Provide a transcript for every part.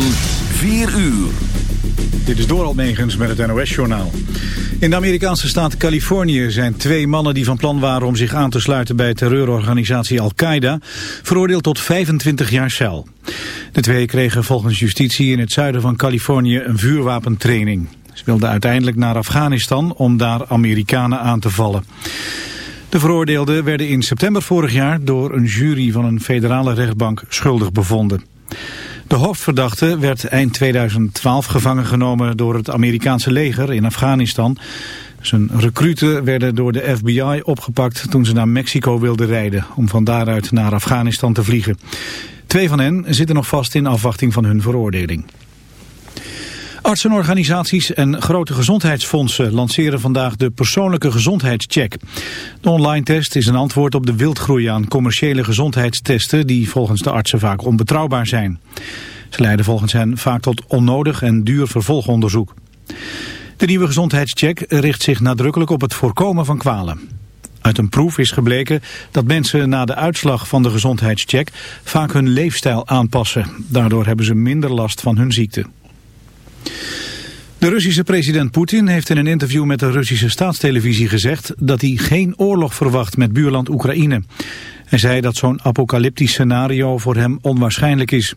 van 4 uur. Dit is Doral Megens met het NOS-journaal. In de Amerikaanse staat Californië zijn twee mannen die van plan waren om zich aan te sluiten bij terreurorganisatie Al-Qaeda veroordeeld tot 25 jaar cel. De twee kregen volgens justitie in het zuiden van Californië een vuurwapentraining. Ze wilden uiteindelijk naar Afghanistan om daar Amerikanen aan te vallen. De veroordeelden werden in september vorig jaar door een jury van een federale rechtbank schuldig bevonden. De hoofdverdachte werd eind 2012 gevangen genomen door het Amerikaanse leger in Afghanistan. Zijn recruten werden door de FBI opgepakt toen ze naar Mexico wilden rijden om van daaruit naar Afghanistan te vliegen. Twee van hen zitten nog vast in afwachting van hun veroordeling. Artsenorganisaties en grote gezondheidsfondsen lanceren vandaag de persoonlijke gezondheidscheck. De online test is een antwoord op de wildgroei aan commerciële gezondheidstesten die volgens de artsen vaak onbetrouwbaar zijn. Ze leiden volgens hen vaak tot onnodig en duur vervolgonderzoek. De nieuwe gezondheidscheck richt zich nadrukkelijk op het voorkomen van kwalen. Uit een proef is gebleken dat mensen na de uitslag van de gezondheidscheck vaak hun leefstijl aanpassen. Daardoor hebben ze minder last van hun ziekte. De Russische president Poetin heeft in een interview met de Russische staatstelevisie gezegd dat hij geen oorlog verwacht met buurland Oekraïne. Hij zei dat zo'n apocalyptisch scenario voor hem onwaarschijnlijk is.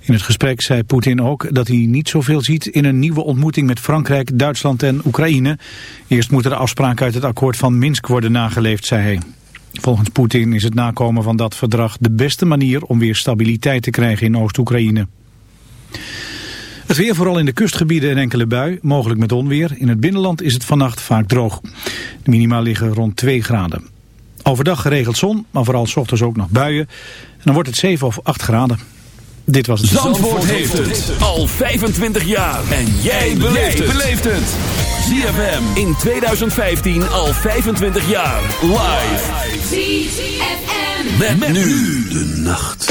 In het gesprek zei Poetin ook dat hij niet zoveel ziet in een nieuwe ontmoeting met Frankrijk, Duitsland en Oekraïne. Eerst moeten de afspraken uit het akkoord van Minsk worden nageleefd, zei hij. Volgens Poetin is het nakomen van dat verdrag de beste manier om weer stabiliteit te krijgen in Oost-Oekraïne. Het weer vooral in de kustgebieden en enkele bui, mogelijk met onweer. In het binnenland is het vannacht vaak droog. De minima liggen rond 2 graden. Overdag geregeld zon, maar vooral s ochtends ook nog buien. En dan wordt het 7 of 8 graden. Dit was het. Zandvoort, heeft het al 25 jaar. En jij beleeft het. ZFM in 2015 al 25 jaar. Live. ZFM. met nu de nacht.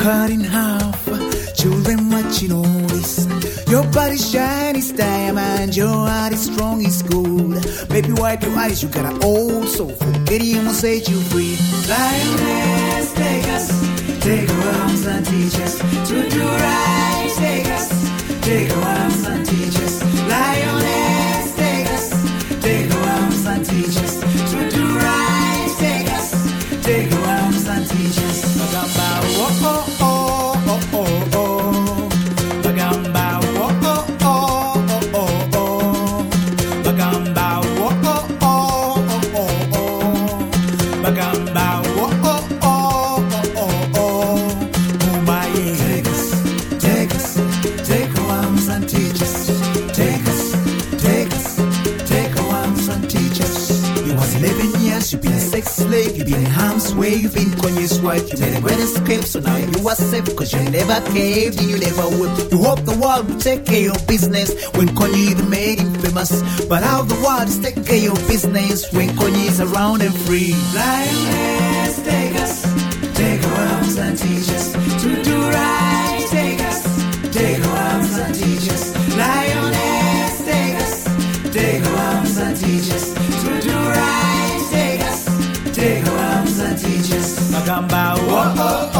Cut in half. Children watching all this. Your body shine is diamond, your heart is strong as gold. Baby, wipe your eyes, you got an old soul. Forget him will set you free. Lioness, take us, take our arms and teach us to do right. Take us, take our arms and are safe, cause you never caved and you never will. You hope the world will take care of business when Kanye even made him famous. But how the world is taking care of business when Kanye is around and free. Lioness, take us, take our arms and teach us to do right. Take us, take our arms and teach us. Lioness, take us, take our arms and teach us to do right. Take us, take our arms and teach us. Magamba, oh, oh, oh,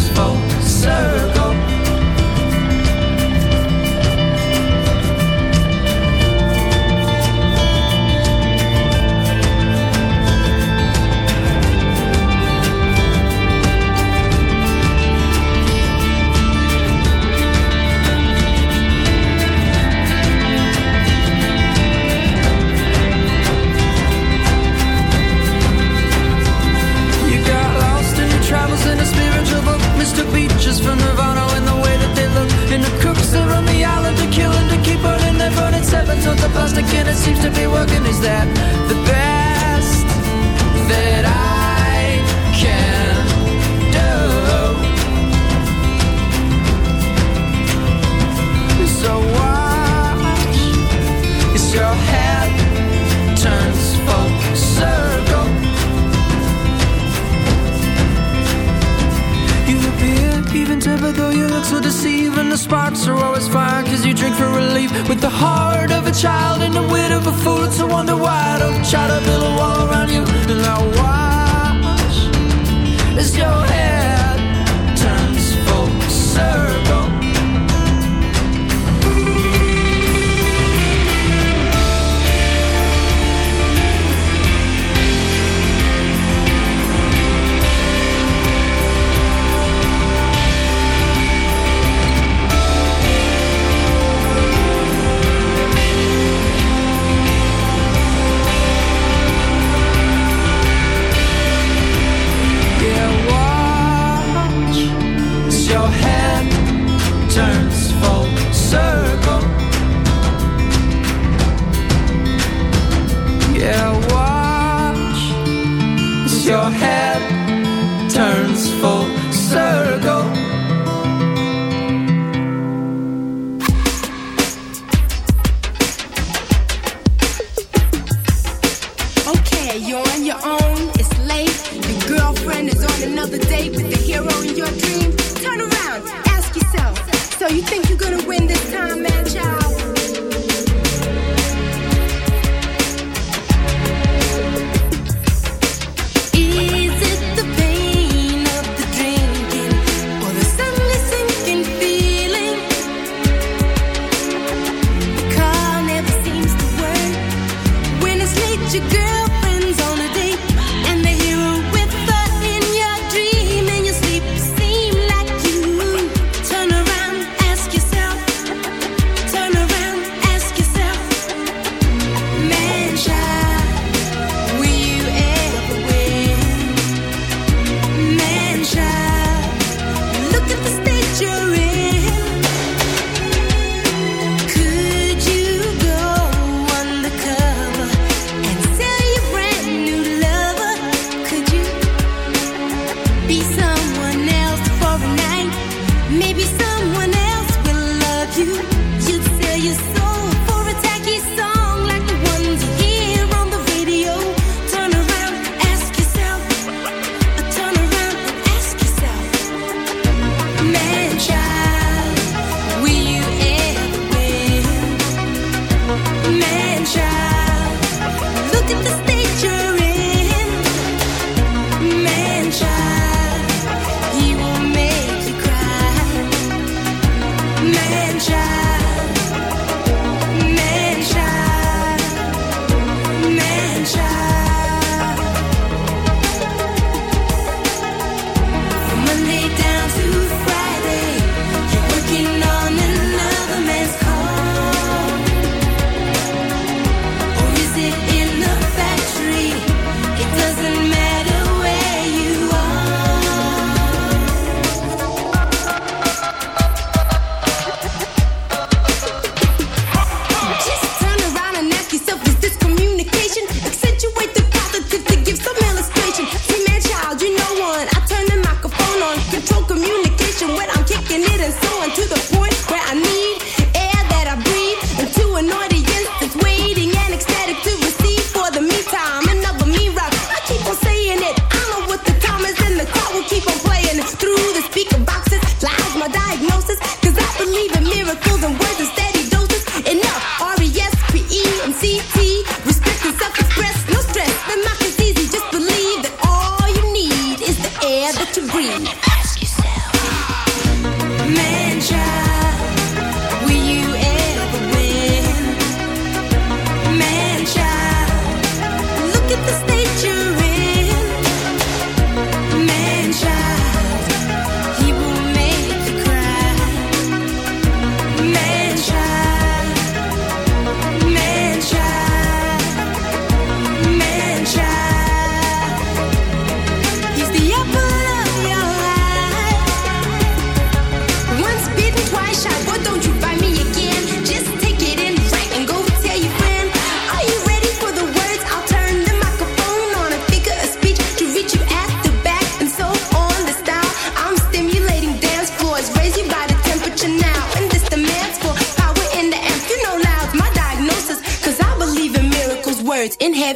full circle. sunshine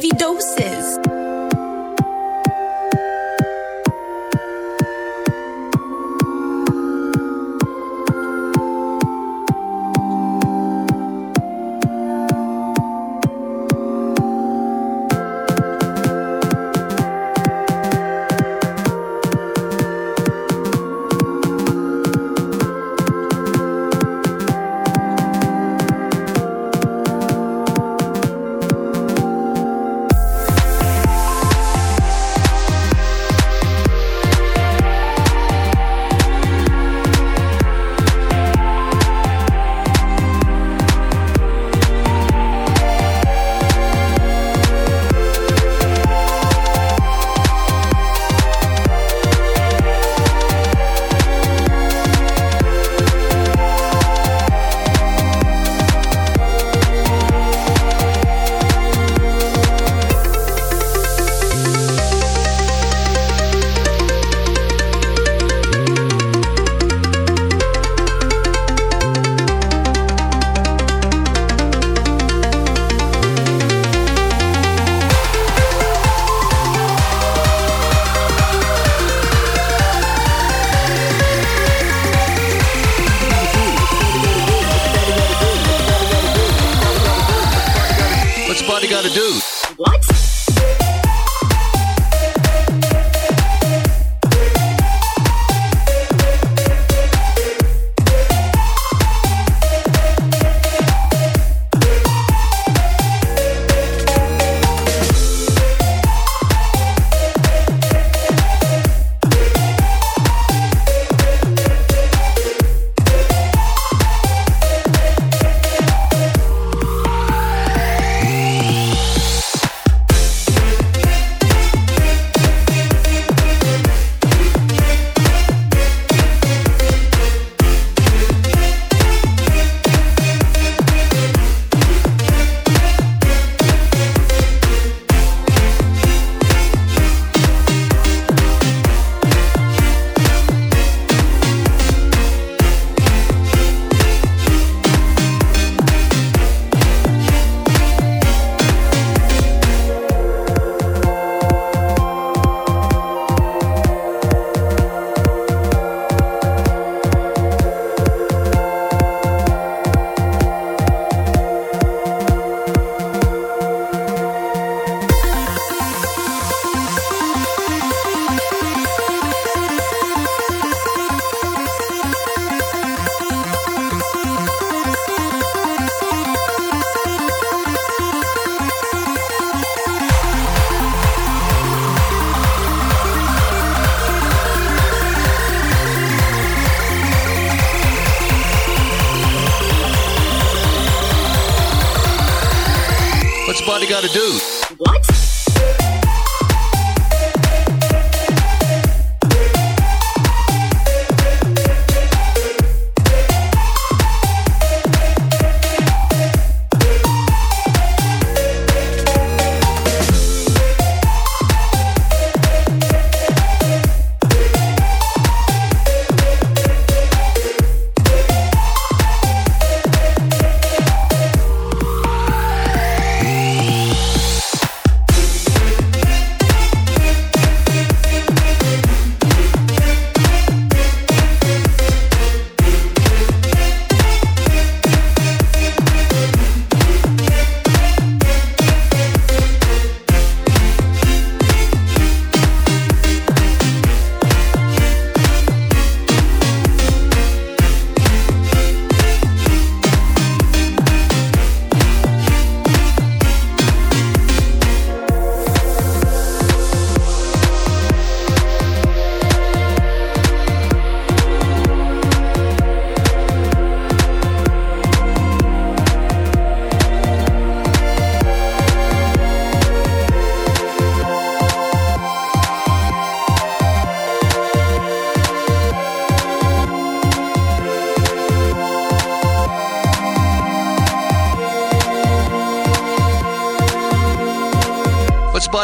If